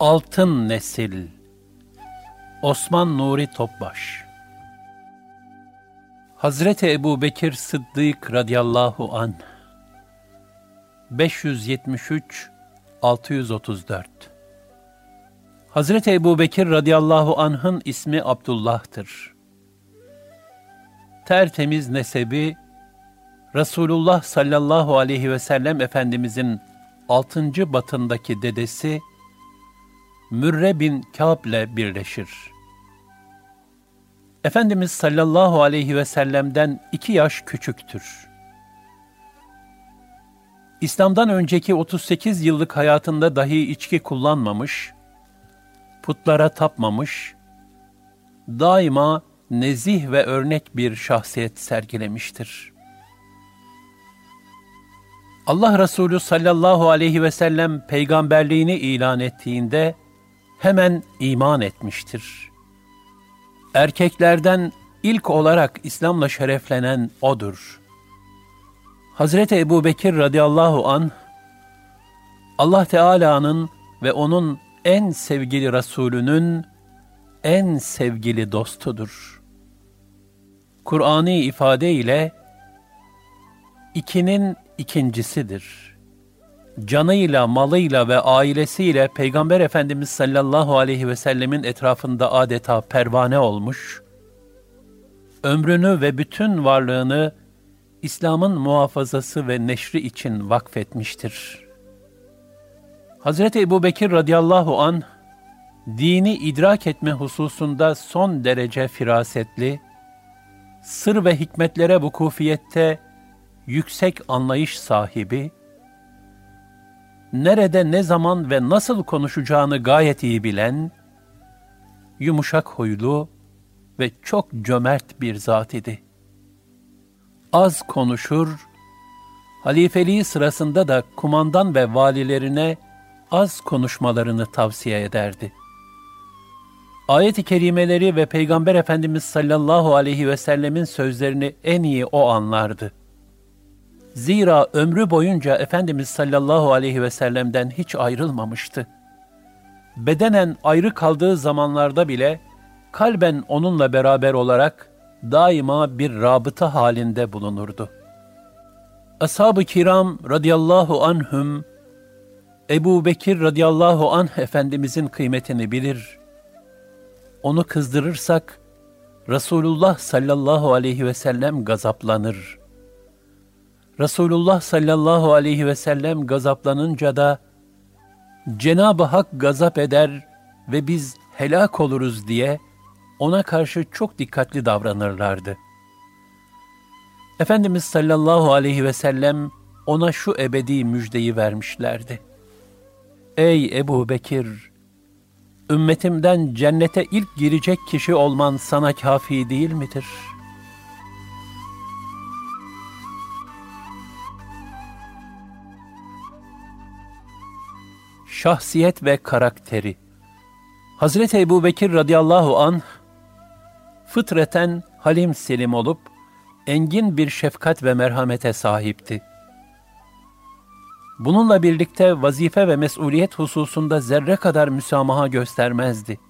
Altın Nesil Osman Nuri Topbaş Hazreti Ebu Bekir Sıddık radıyallahu an 573 634 Hazreti Ebu Bekir radıyallahu anh'ın ismi Abdullah'tır. Tertemiz nesebi Resulullah sallallahu aleyhi ve sellem Efendimizin altıncı batındaki dedesi Mürre bin Kâb ile birleşir. Efendimiz sallallahu aleyhi ve sellem'den iki yaş küçüktür. İslam'dan önceki 38 yıllık hayatında dahi içki kullanmamış, putlara tapmamış, daima nezih ve örnek bir şahsiyet sergilemiştir. Allah Resulü sallallahu aleyhi ve sellem peygamberliğini ilan ettiğinde hemen iman etmiştir. Erkeklerden ilk olarak İslam'la şereflenen odur. Hazreti Ebu Bekir radıyallahu an Allah Teala'nın ve onun en sevgili Resulünün en sevgili dostudur. Kur'an'ı ifade ile ikinin ikincisidir. Canıyla, malıyla ve ailesiyle Peygamber Efendimiz sallallahu aleyhi ve sellemin etrafında adeta pervane olmuş, ömrünü ve bütün varlığını İslam'ın muhafazası ve neşri için vakfetmiştir. Hazreti Ebu Bekir radıyallahu an dini idrak etme hususunda son derece firasetli, sır ve hikmetlere vukufiyette yüksek anlayış sahibi, nerede ne zaman ve nasıl konuşacağını gayet iyi bilen, yumuşak huylu ve çok cömert bir zat idi. Az konuşur, halifeliği sırasında da kumandan ve valilerine az konuşmalarını tavsiye ederdi. Ayet-i kerimeleri ve Peygamber Efendimiz sallallahu aleyhi ve sellemin sözlerini en iyi o anlardı. Zira ömrü boyunca Efendimiz sallallahu aleyhi ve sellem'den hiç ayrılmamıştı. Bedenen ayrı kaldığı zamanlarda bile kalben onunla beraber olarak daima bir rabıta halinde bulunurdu. Ashab-ı kiram radıyallahu anhüm, Ebu Bekir radıyallahu anh Efendimizin kıymetini bilir. Onu kızdırırsak, Resulullah sallallahu aleyhi ve sellem gazaplanır. Resulullah sallallahu aleyhi ve sellem gazaplanınca da, Cenab-ı Hak gazap eder ve biz helak oluruz diye, ona karşı çok dikkatli davranırlardı. Efendimiz sallallahu aleyhi ve sellem ona şu ebedi müjdeyi vermişlerdi. Ey Ebu Bekir! Ümmetimden cennete ilk girecek kişi olman sana kafi değil midir? Şahsiyet ve karakteri Hazreti Ebu Bekir radıyallahu anh fıtreten halim selim olup engin bir şefkat ve merhamete sahipti. Bununla birlikte vazife ve mesuliyet hususunda zerre kadar müsamaha göstermezdi.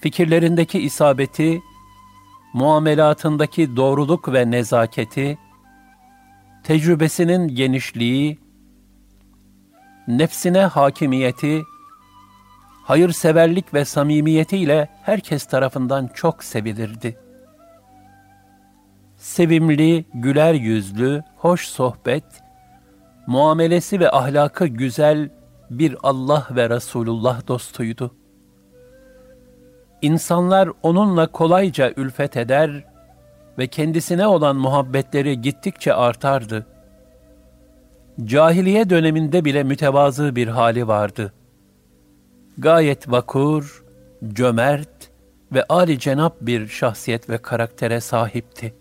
Fikirlerindeki isabeti, muamelatındaki doğruluk ve nezaketi, tecrübesinin genişliği, nefsine hakimiyeti, hayırseverlik ve samimiyetiyle herkes tarafından çok sevilirdi. Sevimli, güler yüzlü, hoş sohbet, muamelesi ve ahlakı güzel bir Allah ve Resulullah dostuydu. İnsanlar onunla kolayca ülfet eder ve kendisine olan muhabbetleri gittikçe artardı. Cahiliye döneminde bile mütevazı bir hali vardı.'' gayet vakur, cömert ve âli cenap bir şahsiyet ve karaktere sahipti.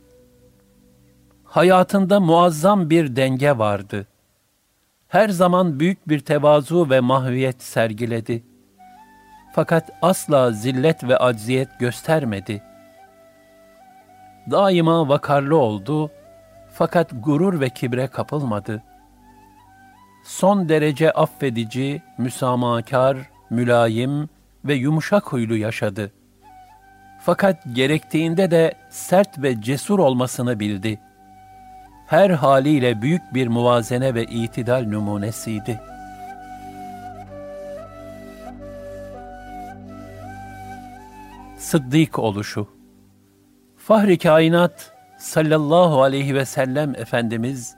Hayatında muazzam bir denge vardı. Her zaman büyük bir tevazu ve mahviyet sergiledi. Fakat asla zillet ve acziyet göstermedi. Daima vakarlı oldu fakat gurur ve kibre kapılmadı. Son derece affedici, müsamahakar, mülayim ve yumuşak huylu yaşadı. Fakat gerektiğinde de sert ve cesur olmasını bildi. Her haliyle büyük bir muvazene ve itidal numunesiydi. Sıddık oluşu Fahri kainat sallallahu aleyhi ve sellem Efendimiz,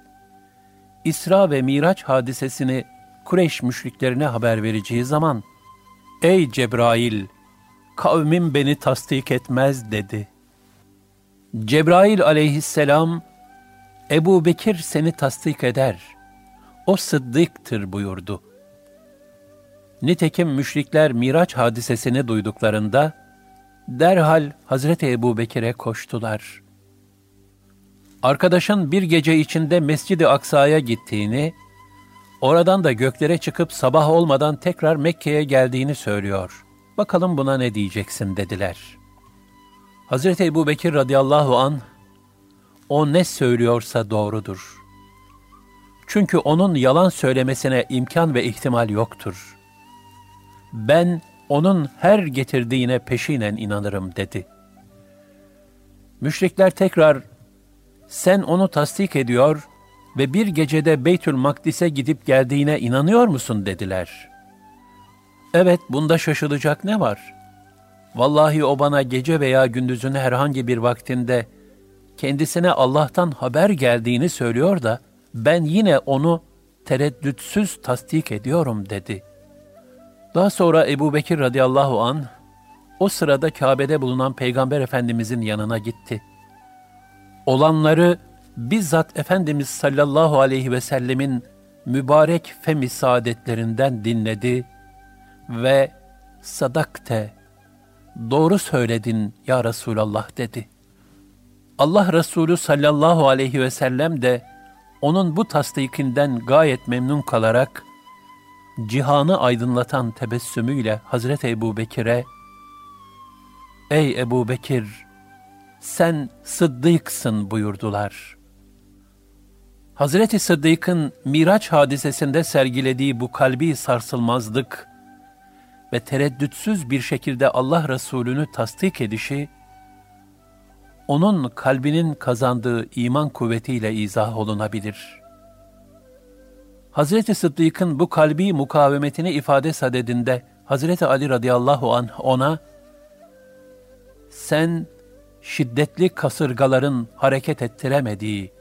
İsra ve Miraç hadisesini Kureyş müşriklerine haber vereceği zaman, Ey Cebrail, kavmim beni tasdik etmez dedi. Cebrail aleyhisselam, Ebu Bekir seni tasdik eder, o sıddıktır buyurdu. Nitekim müşrikler Miraç hadisesini duyduklarında, derhal Hazreti Ebu Bekir'e koştular. Arkadaşın bir gece içinde Mescid-i Aksa'ya gittiğini, oradan da göklere çıkıp sabah olmadan tekrar Mekke'ye geldiğini söylüyor. Bakalım buna ne diyeceksin dediler. Hazreti Ebu Bekir radıyallahu an o ne söylüyorsa doğrudur. Çünkü onun yalan söylemesine imkan ve ihtimal yoktur. Ben onun her getirdiğine peşinen inanırım dedi. Müşrikler tekrar sen onu tasdik ediyor ve bir gecede Beytül Makdis'e gidip geldiğine inanıyor musun dediler. Evet bunda şaşılacak ne var? Vallahi o bana gece veya gündüzün herhangi bir vaktinde kendisine Allah'tan haber geldiğini söylüyor da ben yine onu tereddütsüz tasdik ediyorum dedi. Daha sonra Ebu Bekir radıyallahu an o sırada Kabe'de bulunan Peygamber Efendimizin yanına gitti. Olanları bizzat Efendimiz sallallahu aleyhi ve sellemin mübarek femi saadetlerinden dinledi ve sadakte, doğru söyledin ya Resulallah dedi. Allah Resulü sallallahu aleyhi ve sellem de onun bu tasdikinden gayet memnun kalarak cihanı aydınlatan tebessümüyle Hazreti Ebu Bekir'e Ey Ebu Bekir, sen sıddıksın buyurdular. Hazreti Sıddık'ın Miraç hadisesinde sergilediği bu kalbi sarsılmazlık ve tereddütsüz bir şekilde Allah Resulü'nü tasdik edişi, onun kalbinin kazandığı iman kuvvetiyle izah olunabilir. Hazreti Sıddık'ın bu kalbi mukavemetini ifade sadedinde Hazreti Ali radıyallahu anh ona, sen şiddetli kasırgaların hareket ettiremediği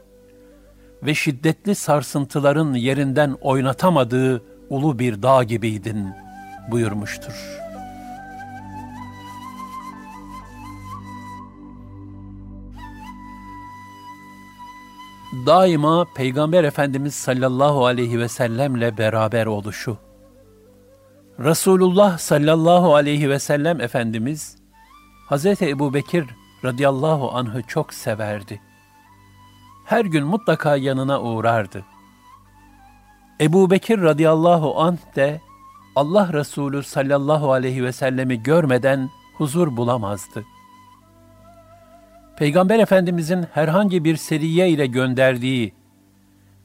ve şiddetli sarsıntıların yerinden oynatamadığı ulu bir dağ gibiydin buyurmuştur. Daima Peygamber Efendimiz sallallahu aleyhi ve sellemle beraber oluşu. Resulullah sallallahu aleyhi ve sellem Efendimiz, Hz. Ebu Bekir radıyallahu anh'ı çok severdi. Her gün mutlaka yanına uğrardı. Ebu Bekir radıyallahu anh de Allah Resulü sallallahu aleyhi ve sellemi görmeden huzur bulamazdı. Peygamber Efendimizin herhangi bir seriye ile gönderdiği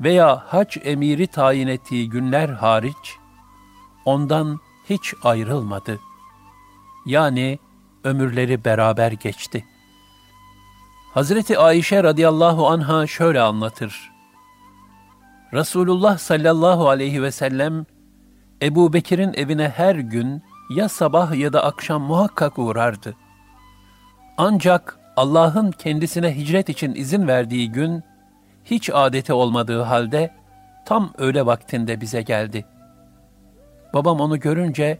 veya hac emiri tayin ettiği günler hariç, ondan hiç ayrılmadı. Yani ömürleri beraber geçti. Hazreti Ayşe radıyallahu anha şöyle anlatır. Resulullah sallallahu aleyhi ve sellem Ebu Bekir'in evine her gün ya sabah ya da akşam muhakkak uğrardı. Ancak Allah'ın kendisine hicret için izin verdiği gün, hiç adeti olmadığı halde tam öğle vaktinde bize geldi. Babam onu görünce,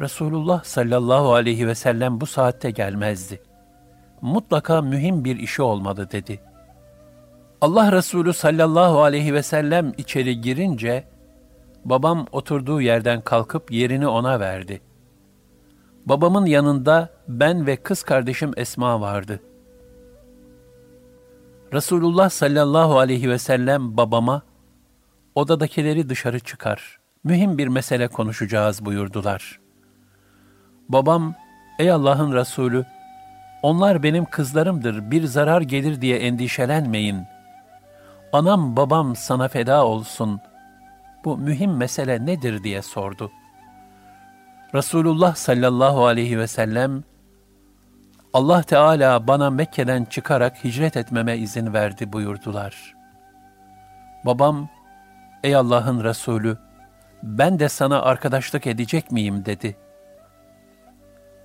Resulullah sallallahu aleyhi ve sellem bu saatte gelmezdi. Mutlaka mühim bir işi olmalı dedi. Allah Resulü sallallahu aleyhi ve sellem içeri girince, babam oturduğu yerden kalkıp yerini ona verdi. Babamın yanında ben ve kız kardeşim Esma vardı. Resulullah sallallahu aleyhi ve sellem babama, odadakileri dışarı çıkar, mühim bir mesele konuşacağız buyurdular. Babam, ey Allah'ın Resulü, onlar benim kızlarımdır, bir zarar gelir diye endişelenmeyin. Anam babam sana feda olsun. bu mühim mesele nedir diye sordu. Resulullah sallallahu aleyhi ve sellem, Allah Teala bana Mekke'den çıkarak hicret etmeme izin verdi buyurdular. Babam, ey Allah'ın Resulü, ben de sana arkadaşlık edecek miyim dedi.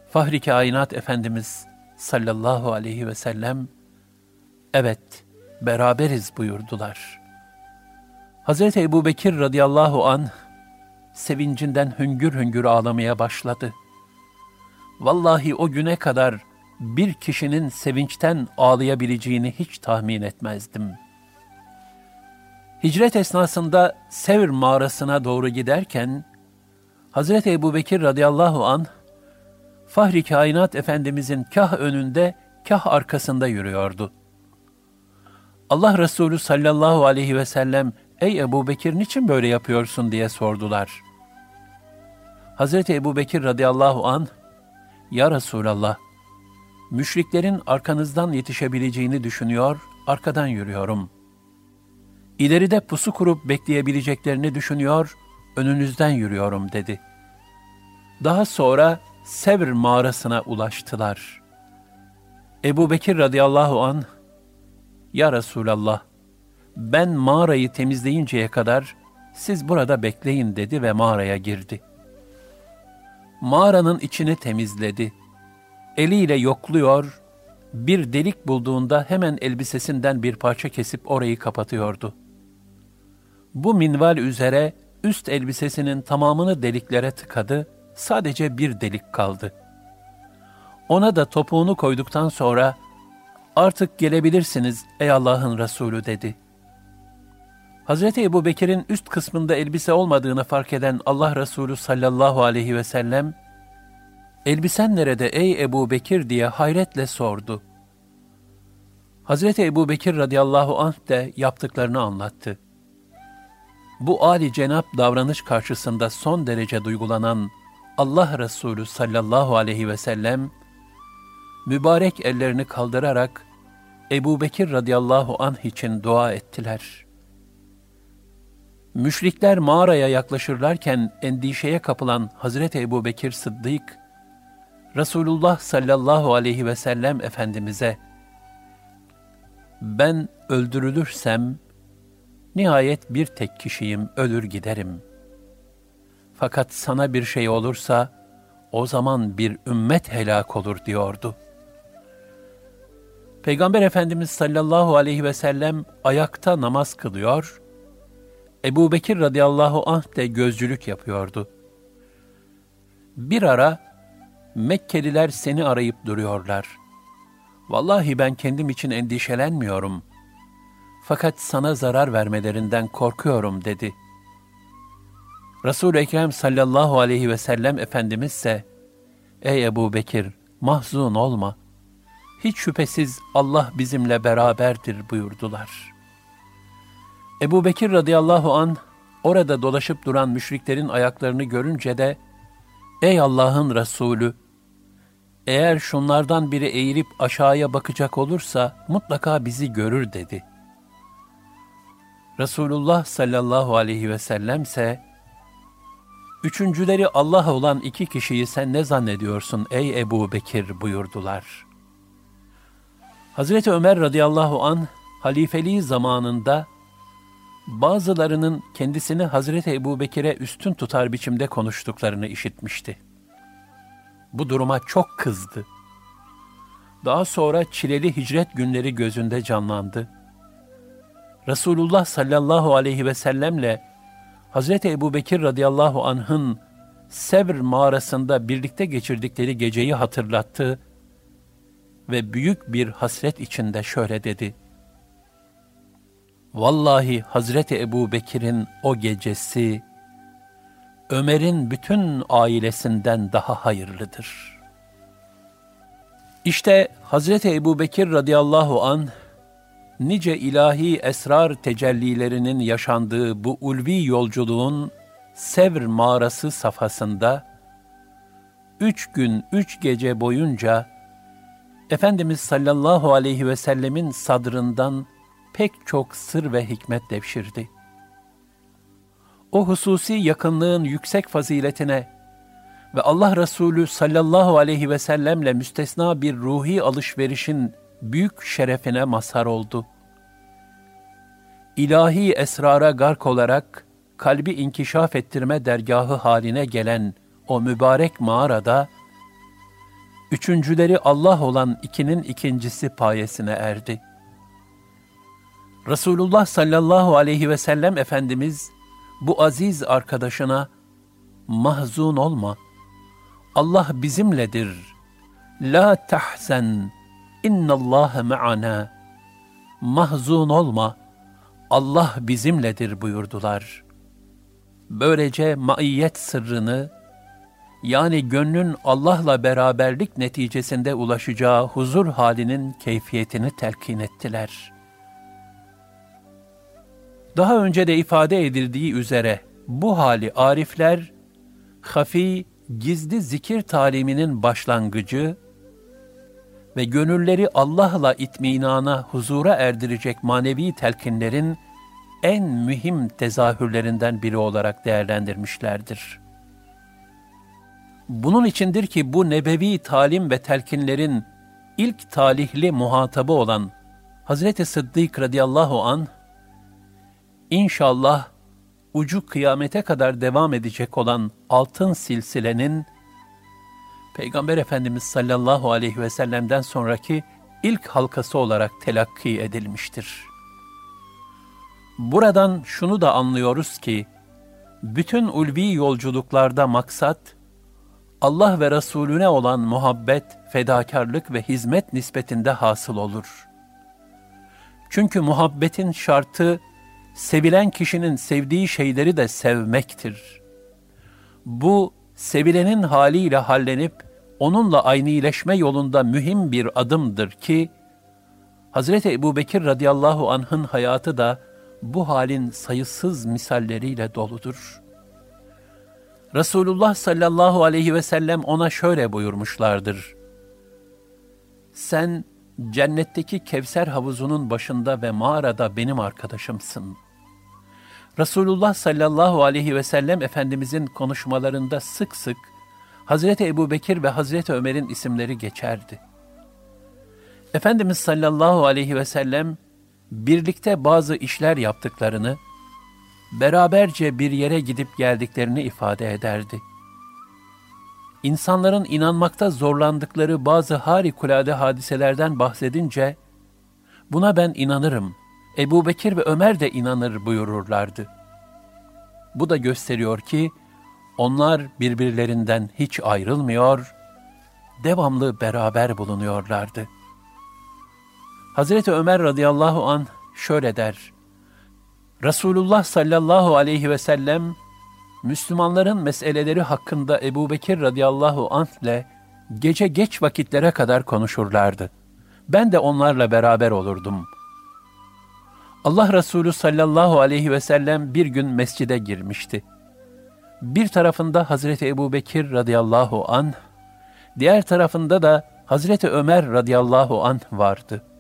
Fahri Kainat Efendimiz sallallahu aleyhi ve sellem, evet beraberiz buyurdular. Hazreti Ebu Bekir radıyallahu an sevincinden hüngür hüngür ağlamaya başladı. Vallahi o güne kadar bir kişinin sevinçten ağlayabileceğini hiç tahmin etmezdim. Hicret esnasında Sevr mağarasına doğru giderken, Hazreti Ebu Bekir radıyallahu an Fahri Kainat Efendimizin kah önünde, kah arkasında yürüyordu. Allah Resulü sallallahu aleyhi ve sellem, ''Ey Ebu Bekir niçin böyle yapıyorsun?'' diye sordular. Hazreti Ebu Bekir radıyallahu an, ''Ya Resulallah, müşriklerin arkanızdan yetişebileceğini düşünüyor, arkadan yürüyorum. İleride pusu kurup bekleyebileceklerini düşünüyor, önünüzden yürüyorum.'' dedi. Daha sonra Sevr mağarasına ulaştılar. Ebu Bekir radıyallahu an, Ya Resulallah, ben mağarayı temizleyinceye kadar siz burada bekleyin dedi ve mağaraya girdi. Mağaranın içini temizledi. Eliyle yokluyor, bir delik bulduğunda hemen elbisesinden bir parça kesip orayı kapatıyordu. Bu minval üzere üst elbisesinin tamamını deliklere tıkadı sadece bir delik kaldı. Ona da topuğunu koyduktan sonra, artık gelebilirsiniz ey Allah'ın Resulü dedi. Hazreti Ebu Bekir'in üst kısmında elbise olmadığını fark eden Allah Resulü sallallahu aleyhi ve sellem, elbisen nerede ey Ebu Bekir diye hayretle sordu. Hazreti Ebu Bekir radıyallahu anh de yaptıklarını anlattı. Bu âli cenap davranış karşısında son derece duygulanan Allah Resulü sallallahu aleyhi ve sellem mübarek ellerini kaldırarak Ebu Bekir radıyallahu anh için dua ettiler. Müşrikler mağaraya yaklaşırlarken endişeye kapılan Hazreti Ebu Bekir Sıddık, Resulullah sallallahu aleyhi ve sellem Efendimiz'e, ben öldürülürsem, nihayet bir tek kişiyim, ölür giderim. Fakat sana bir şey olursa o zaman bir ümmet helak olur diyordu. Peygamber Efendimiz sallallahu aleyhi ve sellem ayakta namaz kılıyor, Ebu Bekir radıyallahu anh de gözcülük yapıyordu. Bir ara Mekkeliler seni arayıp duruyorlar. Vallahi ben kendim için endişelenmiyorum. Fakat sana zarar vermelerinden korkuyorum dedi.'' Resul-i Ekrem sallallahu aleyhi ve sellem Efendimiz ise, Ey Ebu Bekir, mahzun olma. Hiç şüphesiz Allah bizimle beraberdir buyurdular. Ebu Bekir radıyallahu an orada dolaşıp duran müşriklerin ayaklarını görünce de, Ey Allah'ın Resulü! Eğer şunlardan biri eğilip aşağıya bakacak olursa mutlaka bizi görür dedi. Resulullah sallallahu aleyhi ve sellem ise, Üçüncüleri Allah olan iki kişiyi sen ne zannediyorsun ey Ebu Bekir buyurdular. Hazreti Ömer radıyallahu an halifeliği zamanında bazılarının kendisini Hazreti Ebu Bekir'e üstün tutar biçimde konuştuklarını işitmişti. Bu duruma çok kızdı. Daha sonra çileli hicret günleri gözünde canlandı. Resulullah sallallahu aleyhi ve sellemle Hazreti Ebu Bekir radıyallahu anh'ın Sevr mağarasında birlikte geçirdikleri geceyi hatırlattı ve büyük bir hasret içinde şöyle dedi. Vallahi Hazreti Ebu Bekir'in o gecesi, Ömer'in bütün ailesinden daha hayırlıdır. İşte Hazreti Ebu Bekir radıyallahu anh, nice ilahi esrar tecellilerinin yaşandığı bu ulvi yolculuğun Sevr mağarası safhasında, üç gün, üç gece boyunca Efendimiz sallallahu aleyhi ve sellemin sadrından pek çok sır ve hikmet devşirdi. o hususi yakınlığın yüksek faziletine ve Allah Resulü sallallahu aleyhi ve sellemle müstesna bir ruhi alışverişin büyük şerefine mazhar oldu. İlahi esrara gark olarak kalbi inkişaf ettirme dergahı haline gelen o mübarek mağarada, üçüncüleri Allah olan ikinin ikincisi payesine erdi. Resulullah sallallahu aleyhi ve sellem Efendimiz, bu aziz arkadaşına, mahzun olma, Allah bizimledir, la tahzen, innallâhe me'ana, mahzun olma, Allah bizimledir buyurdular. Böylece maiyet sırrını, yani gönlün Allah'la beraberlik neticesinde ulaşacağı huzur halinin keyfiyetini telkin ettiler. Daha önce de ifade edildiği üzere bu hali arifler, hafi, gizli zikir taliminin başlangıcı ve gönülleri Allah'la itminana, huzura erdirecek manevi telkinlerin en mühim tezahürlerinden biri olarak değerlendirmişlerdir.'' Bunun içindir ki bu nebevi talim ve telkinlerin ilk talihli muhatabı olan Hazreti Sıddık radıyallahu an inşallah ucu kıyamete kadar devam edecek olan altın silsilenin Peygamber Efendimiz sallallahu aleyhi ve sellem'den sonraki ilk halkası olarak telakki edilmiştir. Buradan şunu da anlıyoruz ki, bütün ulvi yolculuklarda maksat, Allah ve Resulüne olan muhabbet, fedakarlık ve hizmet nispetinde hasıl olur. Çünkü muhabbetin şartı, sevilen kişinin sevdiği şeyleri de sevmektir. Bu, sevilenin haliyle hallenip, onunla aynileşme yolunda mühim bir adımdır ki, Hazreti Ebu Bekir radıyallahu anh'ın hayatı da bu halin sayısız misalleriyle doludur.'' Resulullah sallallahu aleyhi ve sellem ona şöyle buyurmuşlardır. Sen cennetteki Kevser havuzunun başında ve mağarada benim arkadaşımsın. Resulullah sallallahu aleyhi ve sellem Efendimizin konuşmalarında sık sık Hazreti Ebu Bekir ve Hazreti Ömer'in isimleri geçerdi. Efendimiz sallallahu aleyhi ve sellem birlikte bazı işler yaptıklarını, beraberce bir yere gidip geldiklerini ifade ederdi. İnsanların inanmakta zorlandıkları bazı harikulade hadiselerden bahsedince, buna ben inanırım, Ebu Bekir ve Ömer de inanır buyururlardı. Bu da gösteriyor ki, onlar birbirlerinden hiç ayrılmıyor, devamlı beraber bulunuyorlardı. Hazreti Ömer radıyallahu an şöyle der, Resulullah sallallahu aleyhi ve sellem, Müslümanların meseleleri hakkında Ebu Bekir radıyallahu anh ile gece geç vakitlere kadar konuşurlardı. Ben de onlarla beraber olurdum. Allah Resulü sallallahu aleyhi ve sellem bir gün mescide girmişti. Bir tarafında Hazreti Ebu Bekir radıyallahu anh, diğer tarafında da Hazreti Ömer radıyallahu anh vardı.''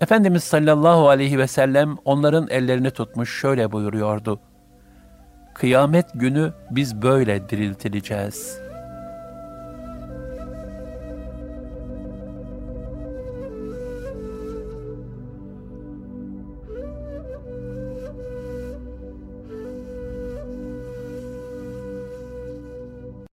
Efendimiz sallallahu aleyhi ve sellem onların ellerini tutmuş şöyle buyuruyordu. Kıyamet günü biz böyle diriltileceğiz.''